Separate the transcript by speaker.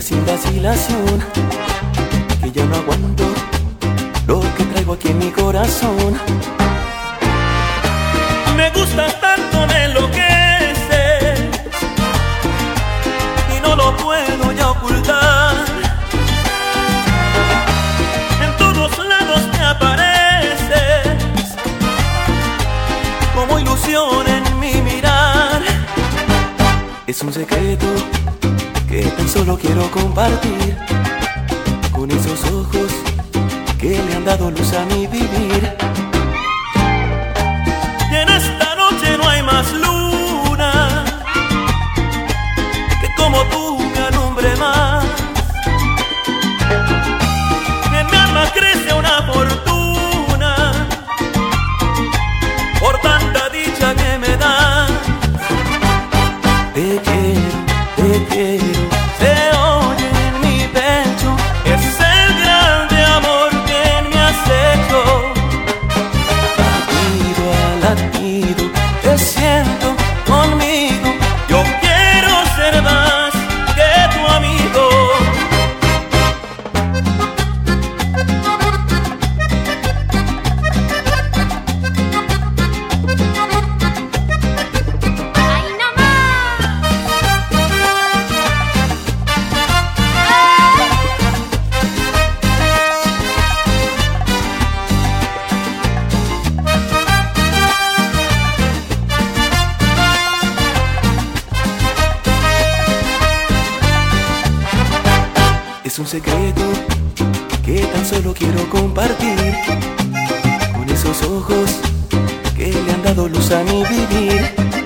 Speaker 1: sin vacilación que ya no aguanto lo que traigo aquí en mi corazón.
Speaker 2: Me gusta tanto, me enloquece y no lo puedo ya ocultar. En todos lados te apareces como ilusión en mi mirar.
Speaker 1: Es un secreto que tan solo quiero compartir con esos ojos que le han dado luz a mi vivir. Es un secreto que tan solo quiero compartir con esos ojos que le han dado luz a mi vivir.